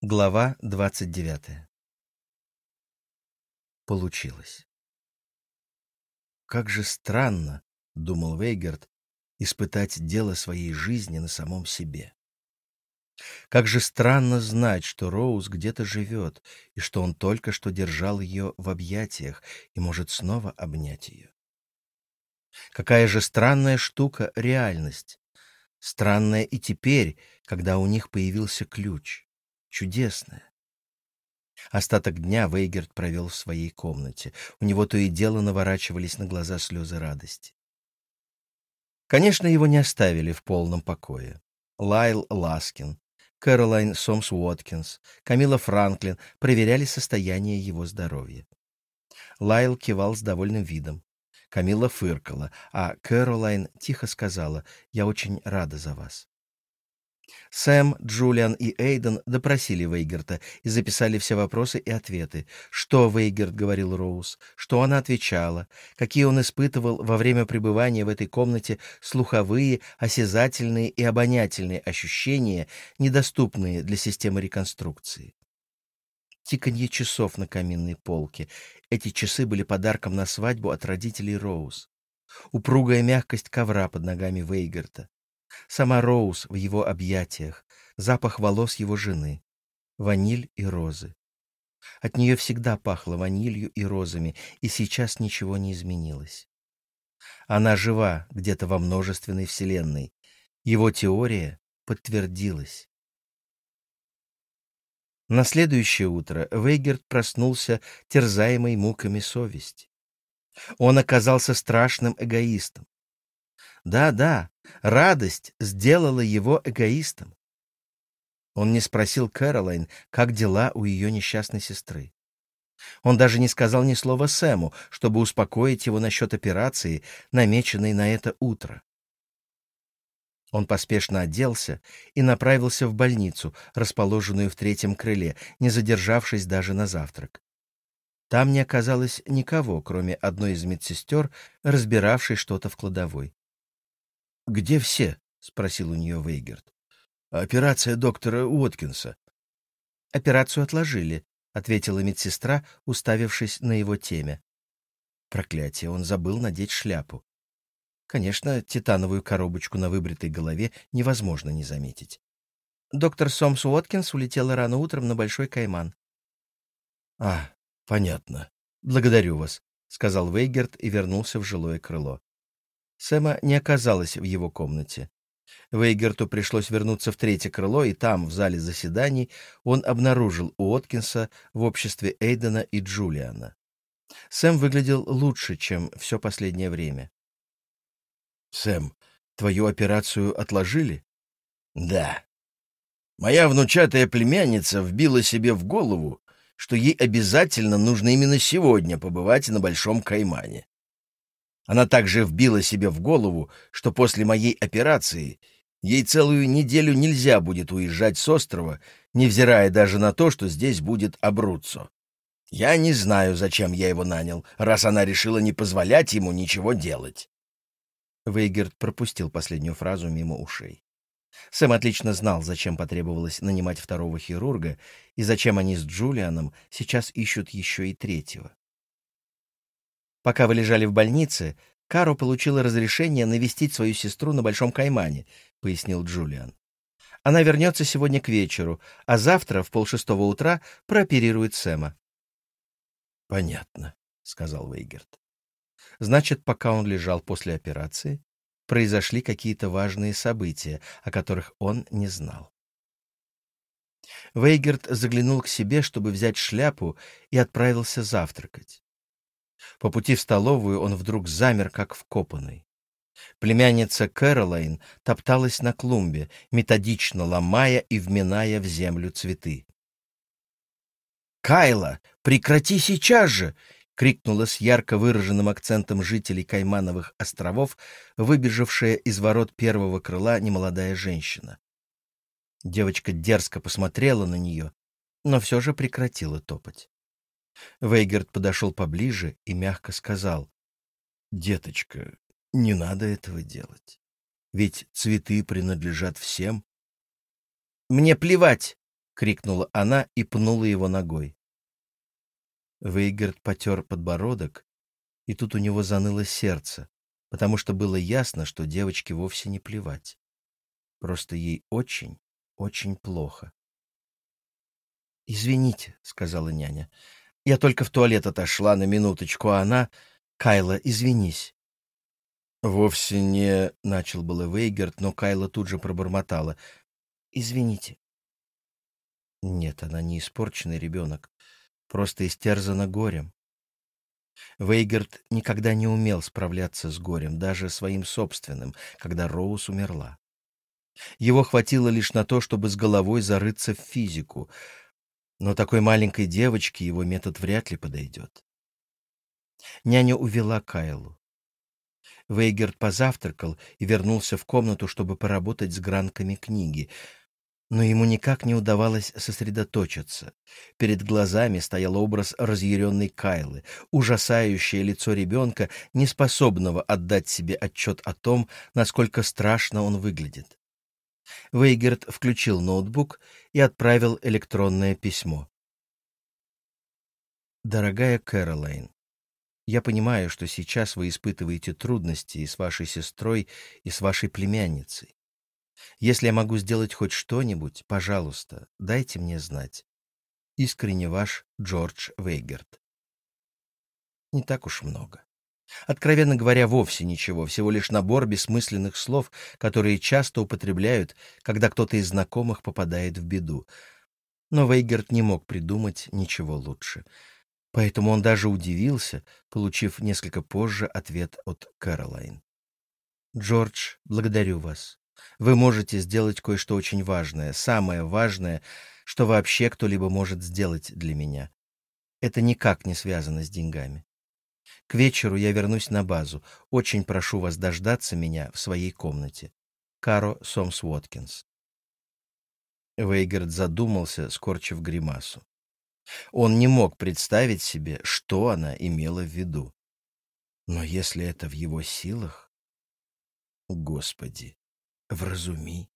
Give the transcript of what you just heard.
Глава 29. Получилось. Как же странно, — думал Вейгард, — испытать дело своей жизни на самом себе. Как же странно знать, что Роуз где-то живет, и что он только что держал ее в объятиях и может снова обнять ее. Какая же странная штука реальность. Странная и теперь, когда у них появился ключ чудесное. Остаток дня Вейгерт провел в своей комнате. У него то и дело наворачивались на глаза слезы радости. Конечно, его не оставили в полном покое. Лайл Ласкин, Кэролайн Сомс Уоткинс, Камила Франклин проверяли состояние его здоровья. Лайл кивал с довольным видом. Камила фыркала, а Кэролайн тихо сказала «Я очень рада за вас». Сэм, Джулиан и Эйден допросили Вейгерта и записали все вопросы и ответы. Что Вейгерт говорил Роуз, что она отвечала, какие он испытывал во время пребывания в этой комнате слуховые, осязательные и обонятельные ощущения, недоступные для системы реконструкции. Тиканье часов на каминной полке. Эти часы были подарком на свадьбу от родителей Роуз. Упругая мягкость ковра под ногами Вейгерта. Сама Роуз в его объятиях, запах волос его жены, ваниль и розы. От нее всегда пахло ванилью и розами, и сейчас ничего не изменилось. Она жива где-то во множественной вселенной. Его теория подтвердилась. На следующее утро Вейгерт проснулся, терзаемый муками совести. Он оказался страшным эгоистом. Да-да, радость сделала его эгоистом. Он не спросил Кэролайн, как дела у ее несчастной сестры. Он даже не сказал ни слова Сэму, чтобы успокоить его насчет операции, намеченной на это утро. Он поспешно оделся и направился в больницу, расположенную в третьем крыле, не задержавшись даже на завтрак. Там не оказалось никого, кроме одной из медсестер, разбиравшей что-то в кладовой. «Где все?» — спросил у нее Вейгерт. «Операция доктора Уоткинса». «Операцию отложили», — ответила медсестра, уставившись на его теме. Проклятие, он забыл надеть шляпу. Конечно, титановую коробочку на выбритой голове невозможно не заметить. Доктор Сомс Уоткинс улетела рано утром на Большой Кайман. «А, понятно. Благодарю вас», — сказал Вейгерт и вернулся в жилое крыло. Сэма не оказалось в его комнате. Вейгерту пришлось вернуться в третье крыло, и там, в зале заседаний, он обнаружил Уоткинса в обществе Эйдена и Джулиана. Сэм выглядел лучше, чем все последнее время. «Сэм, твою операцию отложили?» «Да. Моя внучатая племянница вбила себе в голову, что ей обязательно нужно именно сегодня побывать на Большом Каймане. Она также вбила себе в голову, что после моей операции ей целую неделю нельзя будет уезжать с острова, невзирая даже на то, что здесь будет Абруццо. Я не знаю, зачем я его нанял, раз она решила не позволять ему ничего делать. Вейгерт пропустил последнюю фразу мимо ушей. Сэм отлично знал, зачем потребовалось нанимать второго хирурга и зачем они с Джулианом сейчас ищут еще и третьего. Пока вы лежали в больнице, Каро получила разрешение навестить свою сестру на Большом Каймане, — пояснил Джулиан. Она вернется сегодня к вечеру, а завтра в полшестого утра прооперирует Сэма. — Понятно, — сказал Вейгерт. Значит, пока он лежал после операции, произошли какие-то важные события, о которых он не знал. Вейгерт заглянул к себе, чтобы взять шляпу, и отправился завтракать. По пути в столовую он вдруг замер, как вкопанный. Племянница Кэролайн топталась на клумбе, методично ломая и вминая в землю цветы. «Кайла, прекрати сейчас же!» — крикнула с ярко выраженным акцентом жителей Каймановых островов, выбежавшая из ворот первого крыла немолодая женщина. Девочка дерзко посмотрела на нее, но все же прекратила топать. Вейгерт подошел поближе и мягко сказал, «Деточка, не надо этого делать. Ведь цветы принадлежат всем». «Мне плевать!» — крикнула она и пнула его ногой. Вейгерт потер подбородок, и тут у него заныло сердце, потому что было ясно, что девочке вовсе не плевать. Просто ей очень, очень плохо. «Извините», — сказала няня. «Я только в туалет отошла на минуточку, а она...» «Кайла, извинись». «Вовсе не...» — начал было Вейгерт, но Кайла тут же пробормотала. «Извините». Нет, она не испорченный ребенок, просто истерзана горем. Вейгерт никогда не умел справляться с горем, даже своим собственным, когда Роуз умерла. Его хватило лишь на то, чтобы с головой зарыться в физику, но такой маленькой девочке его метод вряд ли подойдет. Няня увела Кайлу. Вейгерт позавтракал и вернулся в комнату, чтобы поработать с гранками книги — но ему никак не удавалось сосредоточиться. Перед глазами стоял образ разъяренной Кайлы, ужасающее лицо ребенка, неспособного отдать себе отчет о том, насколько страшно он выглядит. Вейгерт включил ноутбук и отправил электронное письмо. «Дорогая Кэролайн, я понимаю, что сейчас вы испытываете трудности и с вашей сестрой, и с вашей племянницей. Если я могу сделать хоть что-нибудь, пожалуйста, дайте мне знать. Искренне ваш Джордж Вейгерт. Не так уж много. Откровенно говоря, вовсе ничего, всего лишь набор бессмысленных слов, которые часто употребляют, когда кто-то из знакомых попадает в беду. Но Вейгерт не мог придумать ничего лучше. Поэтому он даже удивился, получив несколько позже ответ от Кэролайн. «Джордж, благодарю вас. Вы можете сделать кое-что очень важное, самое важное, что вообще кто-либо может сделать для меня. Это никак не связано с деньгами. К вечеру я вернусь на базу. Очень прошу вас дождаться меня в своей комнате. Каро Сомс Уоткинс. Вейгард задумался, скорчив гримасу. Он не мог представить себе, что она имела в виду. Но если это в его силах... Господи! вразуми.